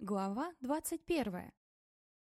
Глава 21.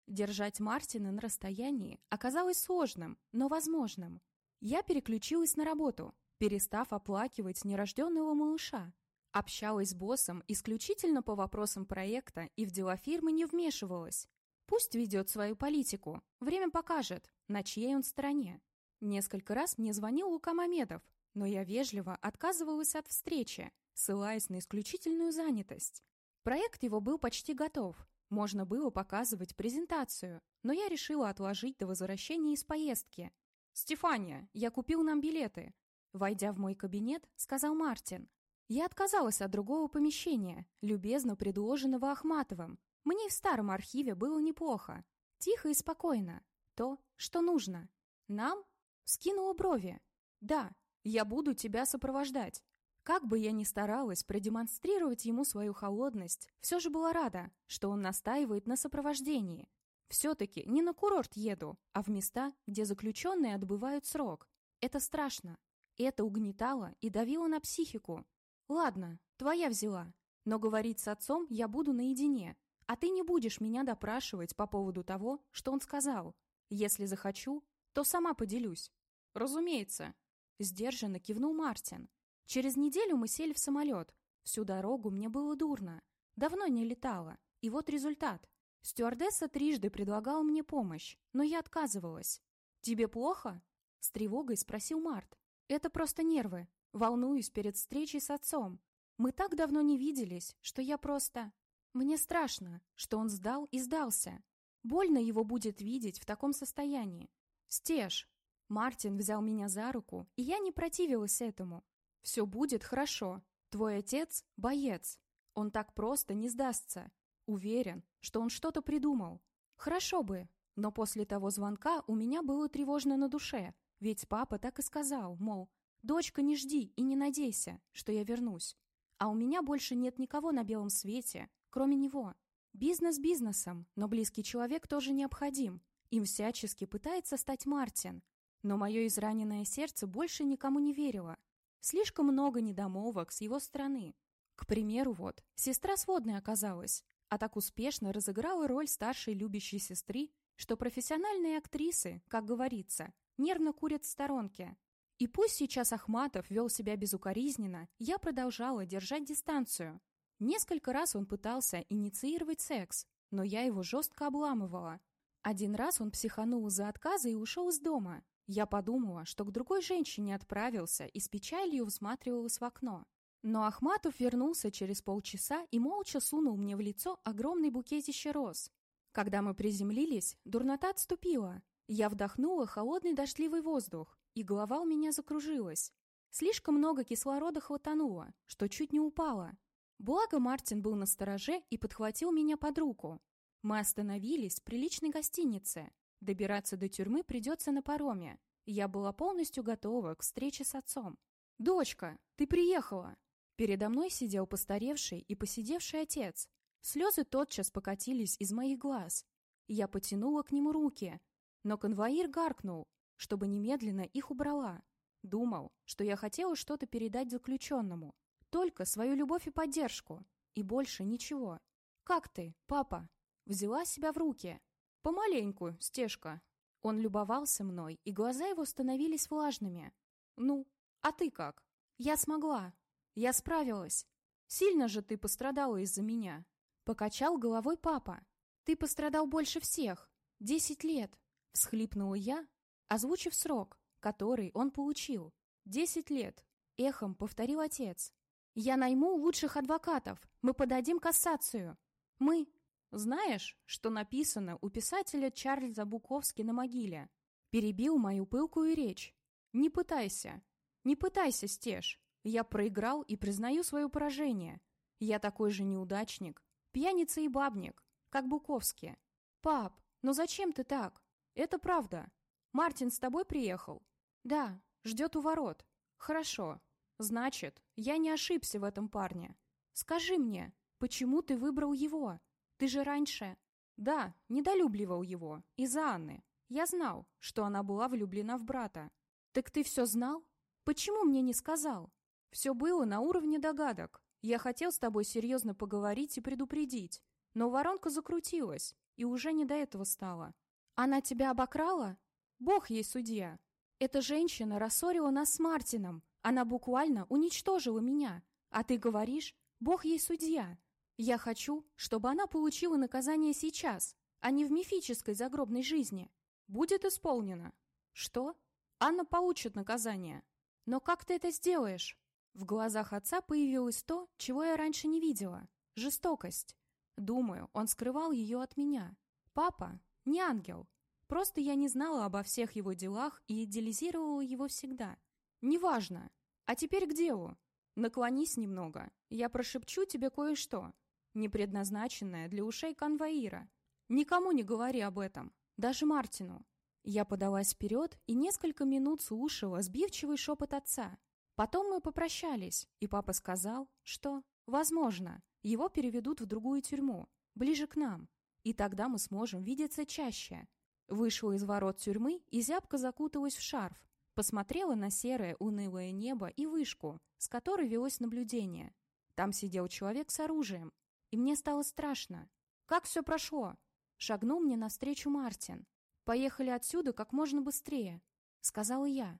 Держать Мартина на расстоянии оказалось сложным, но возможным. Я переключилась на работу, перестав оплакивать нерожденного малыша. Общалась с боссом исключительно по вопросам проекта и в дела фирмы не вмешивалась. Пусть ведет свою политику. Время покажет, на чьей он стороне. Несколько раз мне звонил Лука Мамедов, но я вежливо отказывалась от встречи, ссылаясь на исключительную занятость. Проект его был почти готов. Можно было показывать презентацию, но я решила отложить до возвращения из поездки. «Стефания, я купил нам билеты». Войдя в мой кабинет, сказал Мартин. Я отказалась от другого помещения, любезно предложенного Ахматовым. Мне и в старом архиве было неплохо. Тихо и спокойно. То, что нужно. Нам? Скинула брови. Да, я буду тебя сопровождать. Как бы я ни старалась продемонстрировать ему свою холодность, все же была рада, что он настаивает на сопровождении. Все-таки не на курорт еду, а в места, где заключенные отбывают срок. Это страшно. Это угнетало и давило на психику. Ладно, твоя взяла. Но говорить с отцом я буду наедине. А ты не будешь меня допрашивать по поводу того, что он сказал. Если захочу, то сама поделюсь. Разумеется. Сдержанно кивнул Мартин. Через неделю мы сели в самолет. Всю дорогу мне было дурно. Давно не летала. И вот результат. Стюардесса трижды предлагала мне помощь, но я отказывалась. «Тебе плохо?» — с тревогой спросил Март. «Это просто нервы. Волнуюсь перед встречей с отцом. Мы так давно не виделись, что я просто... Мне страшно, что он сдал и сдался. Больно его будет видеть в таком состоянии. Стеж!» Мартин взял меня за руку, и я не противилась этому. Все будет хорошо. Твой отец — боец. Он так просто не сдастся. Уверен, что он что-то придумал. Хорошо бы. Но после того звонка у меня было тревожно на душе. Ведь папа так и сказал, мол, «Дочка, не жди и не надейся, что я вернусь». А у меня больше нет никого на белом свете, кроме него. Бизнес бизнесом, но близкий человек тоже необходим. Им всячески пытается стать Мартин. Но мое израненное сердце больше никому не верило. Слишком много недомовок с его стороны. К примеру, вот, сестра сводная оказалась, а так успешно разыграла роль старшей любящей сестры, что профессиональные актрисы, как говорится, нервно курят в сторонке. И пусть сейчас Ахматов вел себя безукоризненно, я продолжала держать дистанцию. Несколько раз он пытался инициировать секс, но я его жестко обламывала. Один раз он психанул за отказа и ушел из дома, я подумала, что к другой женщине отправился и с печалью всматривалась в окно. Но Ахматов вернулся через полчаса и молча сунул мне в лицо огромный букетище роз. Когда мы приземлились, дурнота отступила. Я вдохнула холодный дождливый воздух, и голова у меня закружилась. Слишком много кислорода хватануло, что чуть не упала. Благо Мартин был на стороже и подхватил меня под руку. Мы остановились в приличной гостинице, Добираться до тюрьмы придется на пароме. Я была полностью готова к встрече с отцом. «Дочка, ты приехала!» Передо мной сидел постаревший и посидевший отец. Слезы тотчас покатились из моих глаз. Я потянула к нему руки, но конвоир гаркнул, чтобы немедленно их убрала. Думал, что я хотела что-то передать заключенному. Только свою любовь и поддержку. И больше ничего. «Как ты, папа?» Взяла себя в руки. «Помаленьку, стежка». Он любовался мной, и глаза его становились влажными. «Ну, а ты как?» «Я смогла. Я справилась. Сильно же ты пострадала из-за меня». Покачал головой папа. «Ты пострадал больше всех. Десять лет», — всхлипнула я, озвучив срок, который он получил. «Десять лет», — эхом повторил отец. «Я найму лучших адвокатов. Мы подадим кассацию. Мы знаешь, что написано у писателя Чарльза Буковски на могиле? Перебил мою пылкую речь. Не пытайся. Не пытайся, Стеж. Я проиграл и признаю свое поражение. Я такой же неудачник, пьяница и бабник, как Буковский. Пап, но зачем ты так? Это правда. Мартин с тобой приехал? Да, ждет у ворот. Хорошо. Значит, я не ошибся в этом парне. Скажи мне, почему ты выбрал его? Ты же раньше...» «Да, недолюбливал его. Из-за Анны. Я знал, что она была влюблена в брата». «Так ты все знал? Почему мне не сказал?» «Все было на уровне догадок. Я хотел с тобой серьезно поговорить и предупредить. Но воронка закрутилась, и уже не до этого стало. Она тебя обокрала? Бог ей судья. Эта женщина рассорила нас с Мартином. Она буквально уничтожила меня. А ты говоришь, Бог ей судья. Я хочу, чтобы она получила наказание сейчас, а не в мифической загробной жизни. Будет исполнено. Что? Анна получит наказание. Но как ты это сделаешь? В глазах отца появилось то, чего я раньше не видела. Жестокость. Думаю, он скрывал ее от меня. Папа не ангел. Просто я не знала обо всех его делах и идеализировала его всегда. Неважно. А теперь к делу. Наклонись немного. Я прошепчу тебе кое-что, не предназначенное для ушей конвоира. Никому не говори об этом, даже Мартину. Я подалась вперед и несколько минут слушала сбивчивый шепот отца. Потом мы попрощались, и папа сказал, что, возможно, его переведут в другую тюрьму, ближе к нам, и тогда мы сможем видеться чаще. Вышла из ворот тюрьмы и зябко закуталась в шарф, посмотрела на серое унылое небо и вышку, с которой велось наблюдение. Там сидел человек с оружием, и мне стало страшно. Как все прошло? Шагнул мне навстречу Мартин. «Поехали отсюда как можно быстрее», — сказала я.